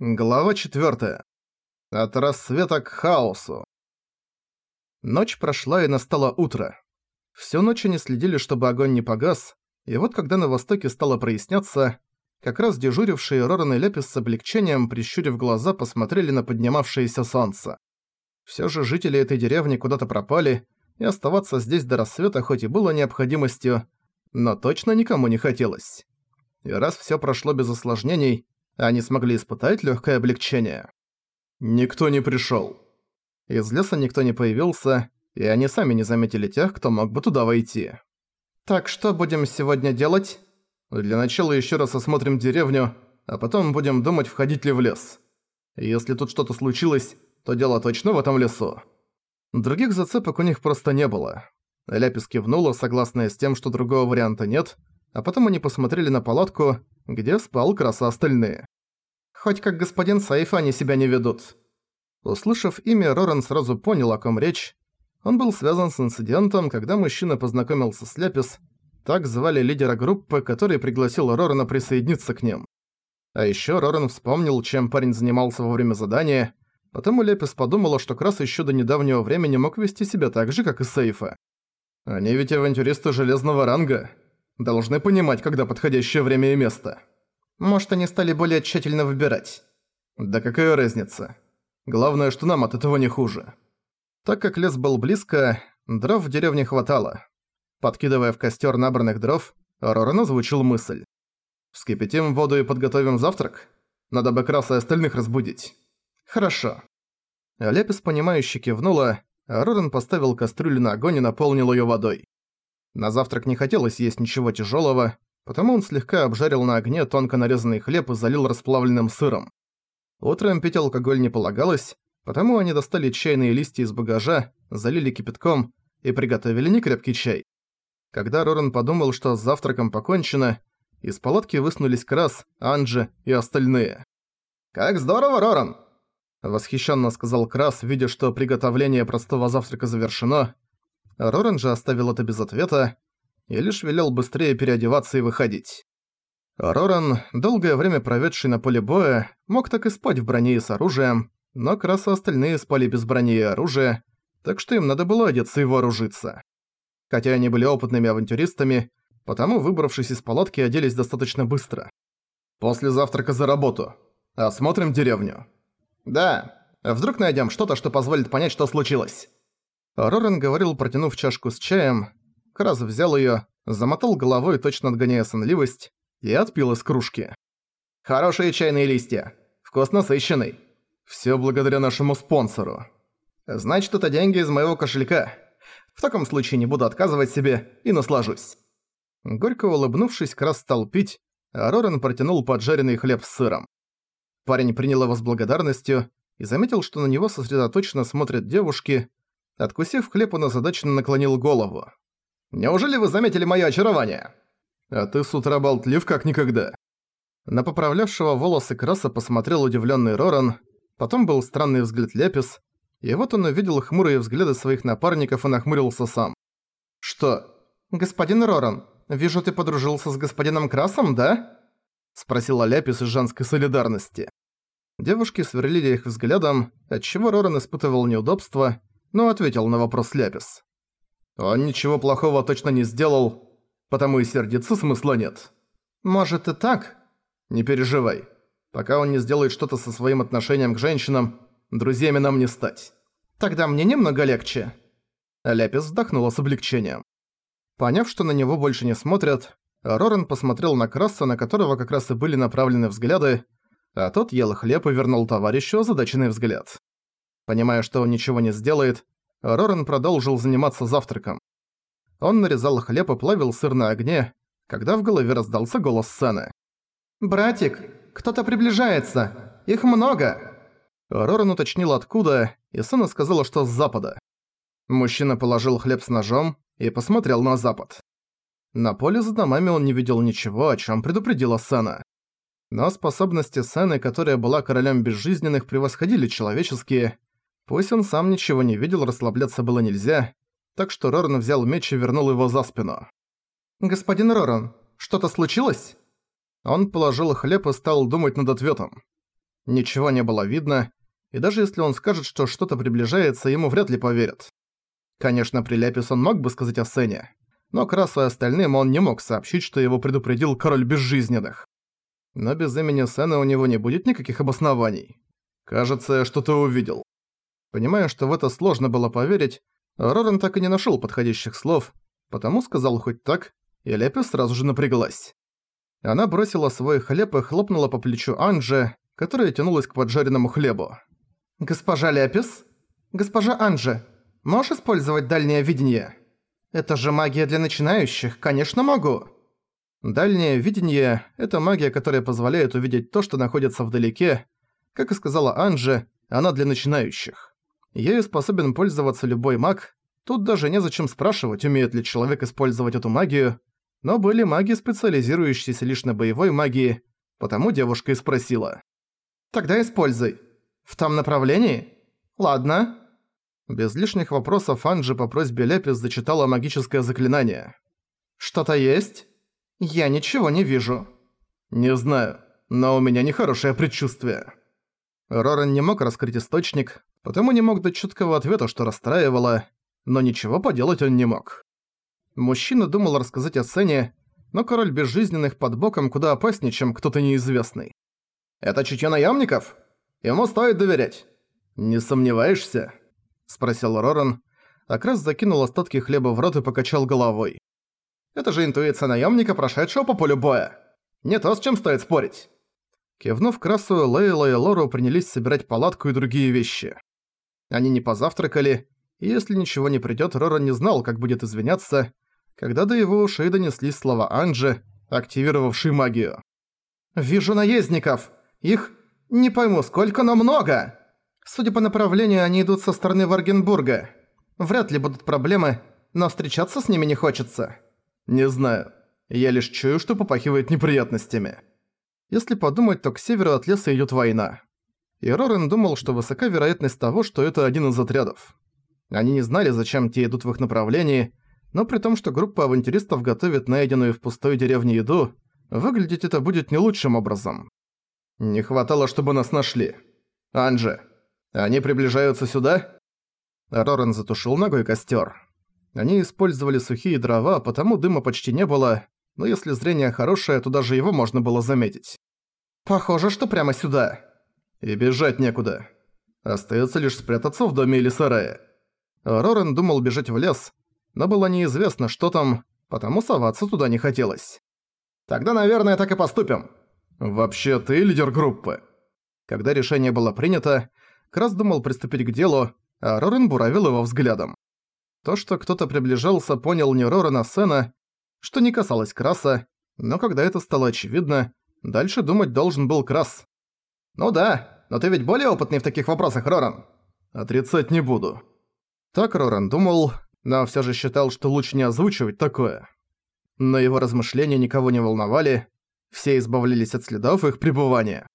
Глава 4. От рассвета к хаосу. Ночь прошла и настало утро. Всю ночь они следили, чтобы огонь не погас, и вот когда на востоке стало проясняться, как раз дежурившие Роран и Лепис с облегчением, прищурив глаза, посмотрели на поднимавшееся солнце. Всё же жители этой деревни куда-то пропали, и оставаться здесь до рассвета хоть и было необходимостью, но точно никому не хотелось. И раз всё прошло без осложнений, они смогли испытать легкое облегчение. Никто не пришел. Из леса никто не появился, и они сами не заметили тех, кто мог бы туда войти. «Так что будем сегодня делать?» «Для начала еще раз осмотрим деревню, а потом будем думать, входить ли в лес. Если тут что-то случилось, то дело точно в этом лесу». Других зацепок у них просто не было. Ляпис кивнула, согласная с тем, что другого варианта нет, а потом они посмотрели на палатку, где спал краса остальные. Хоть как господин Саиф они себя не ведут. Услышав имя, Роран сразу понял, о ком речь. Он был связан с инцидентом, когда мужчина познакомился с Ляпис, так звали лидера группы, который пригласил Рорана присоединиться к ним. А ещё Роран вспомнил, чем парень занимался во время задания, потому Лепис подумала, что Крас ещё до недавнего времени мог вести себя так же, как и Сейфа. Они ведь авантюристы железного ранга. Должны понимать, когда подходящее время и место. Может, они стали более тщательно выбирать. Да какая разница? Главное, что нам от этого не хуже. Так как лес был близко, дров в деревне хватало. Подкидывая в костер набранных дров, Роран озвучил мысль. «Вскипятим воду и подготовим завтрак? Надо бы краса остальных разбудить». «Хорошо». Лепис, понимающе кивнула, а Роран поставил кастрюлю на огонь и наполнил её водой. На завтрак не хотелось есть ничего тяжелого, потому он слегка обжарил на огне тонко нарезанный хлеб и залил расплавленным сыром. Утром пить алкоголь не полагалось, потому они достали чайные листья из багажа, залили кипятком и приготовили некрепкий чай. Когда Роран подумал, что с завтраком покончено, из палатки высунулись Крас, Анджи и остальные. «Как здорово, Роран!» Восхищенно сказал Крас, видя, что приготовление простого завтрака завершено, Роран же оставил это без ответа и лишь велел быстрее переодеваться и выходить. Роран, долгое время проведший на поле боя, мог так и спать в броне и с оружием, но краса остальные спали без брони и оружия, так что им надо было одеться и вооружиться. Хотя они были опытными авантюристами, потому, выбравшись из палатки, оделись достаточно быстро. «После завтрака за работу. Осмотрим деревню». «Да. Вдруг найдем что-то, что позволит понять, что случилось». Рорен говорил, протянув чашку с чаем. Крас взял её, замотал головой, точно отгоняя сонливость, и отпил из кружки. «Хорошие чайные листья. Вкус насыщенный. Всё благодаря нашему спонсору. Значит, это деньги из моего кошелька. В таком случае не буду отказывать себе и наслажусь». Горько улыбнувшись, Крас стал пить, а Рорен протянул поджаренный хлеб с сыром. Парень принял его с благодарностью и заметил, что на него сосредоточенно смотрят девушки, Откусив хлеб, он озадаченно наклонил голову. «Неужели вы заметили моё очарование?» «А ты с утра болтлив как никогда». На поправлявшего волосы краса посмотрел удивлённый Роран, потом был странный взгляд Лепис, и вот он увидел хмурые взгляды своих напарников и нахмурился сам. «Что?» «Господин Роран, вижу, ты подружился с господином Красом, да?» Спросила Ляпис из женской солидарности. Девушки сверлили их взглядом, отчего Роран испытывал неудобство, но ответил на вопрос Ляпис. «Он ничего плохого точно не сделал, потому и сердиться смысла нет». «Может и так?» «Не переживай. Пока он не сделает что-то со своим отношением к женщинам, друзьями нам не стать». «Тогда мне немного легче». Ляпис вздохнула с облегчением. Поняв, что на него больше не смотрят, Рорен посмотрел на Краса, на которого как раз и были направлены взгляды, а тот ел хлеб и вернул товарищу озадаченный взгляд. Понимая, что он ничего не сделает, Рорен продолжил заниматься завтраком. Он нарезал хлеб и плавил сыр на огне, когда в голове раздался голос Сэны. «Братик, кто-то приближается! Их много!» Рорен уточнил откуда, и Сэна сказала, что с запада. Мужчина положил хлеб с ножом и посмотрел на запад. На поле за домами он не видел ничего, о чем предупредила Сэна. Но способности Сэны, которая была королем безжизненных, превосходили человеческие, Пусть он сам ничего не видел, расслабляться было нельзя, так что Роран взял меч и вернул его за спину. «Господин Роран, что-то случилось?» Он положил хлеб и стал думать над ответом. Ничего не было видно, и даже если он скажет, что что-то приближается, ему вряд ли поверят. Конечно, при Ляпис он мог бы сказать о сцене, но Красу и остальным он не мог сообщить, что его предупредил король безжизненных. Но без имени Сена у него не будет никаких обоснований. Кажется, что ты увидел. Понимая, что в это сложно было поверить, Роран так и не нашел подходящих слов, потому сказал хоть так, и Лепис сразу же напряглась. Она бросила свой хлеб и хлопнула по плечу Анже, которая тянулась к поджаренному хлебу. «Госпожа Лепис? Госпожа Анже, можешь использовать дальнее видение? Это же магия для начинающих, конечно могу!» Дальнее видение – это магия, которая позволяет увидеть то, что находится вдалеке. Как и сказала Анже, она для начинающих. Ею способен пользоваться любой маг. Тут даже незачем спрашивать, умеет ли человек использовать эту магию. Но были маги, специализирующиеся лишь на боевой магии, потому девушка и спросила. «Тогда используй. В том направлении? Ладно». Без лишних вопросов Анджи по просьбе Лепис зачитала магическое заклинание. «Что-то есть?» «Я ничего не вижу». «Не знаю, но у меня нехорошее предчувствие». Роран не мог раскрыть источник, потому не мог дать чуткого ответа, что расстраивало, но ничего поделать он не мог. Мужчина думал рассказать о сцене, но король безжизненных под боком куда опаснее, чем кто-то неизвестный. «Это чутьё наемников? Ему стоит доверять». «Не сомневаешься?» – спросил Роран. Акрас закинул остатки хлеба в рот и покачал головой. Это же интуиция наемника, прошедшего по полю боя. Не то, с чем стоит спорить. Кивнув Красу, Лейла и Лору принялись собирать палатку и другие вещи. Они не позавтракали, и если ничего не придёт, Рора не знал, как будет извиняться, когда до его ушей донеслись слова Анджи, активировавшей магию. «Вижу наездников! Их... не пойму, сколько, но много! Судя по направлению, они идут со стороны Варгенбурга. Вряд ли будут проблемы, но встречаться с ними не хочется». «Не знаю. Я лишь чую, что попахивает неприятностями». Если подумать, то к северу от леса идёт война. И Рорен думал, что высока вероятность того, что это один из отрядов. Они не знали, зачем те идут в их направлении, но при том, что группа авантюристов готовит найденную в пустой деревне еду, выглядеть это будет не лучшим образом. Не хватало, чтобы нас нашли. Анже, они приближаются сюда? Рорен затушил ногой костер. Они использовали сухие дрова, потому дыма почти не было, но если зрение хорошее, то даже его можно было заметить. «Похоже, что прямо сюда». И бежать некуда. Остается лишь спрятаться в доме или сарае. Рорен думал бежать в лес, но было неизвестно, что там, потому соваться туда не хотелось. «Тогда, наверное, так и поступим». «Вообще, ты лидер группы». Когда решение было принято, Крас думал приступить к делу, а Рорен буравил его взглядом. То, что кто-то приближался, понял не Роран, а Сена, что не касалось Краса, но когда это стало очевидно, дальше думать должен был Крас. «Ну да, но ты ведь более опытный в таких вопросах, Роран!» «Отрицать не буду». Так Роран думал, но всё же считал, что лучше не озвучивать такое. Но его размышления никого не волновали, все избавлялись от следов их пребывания.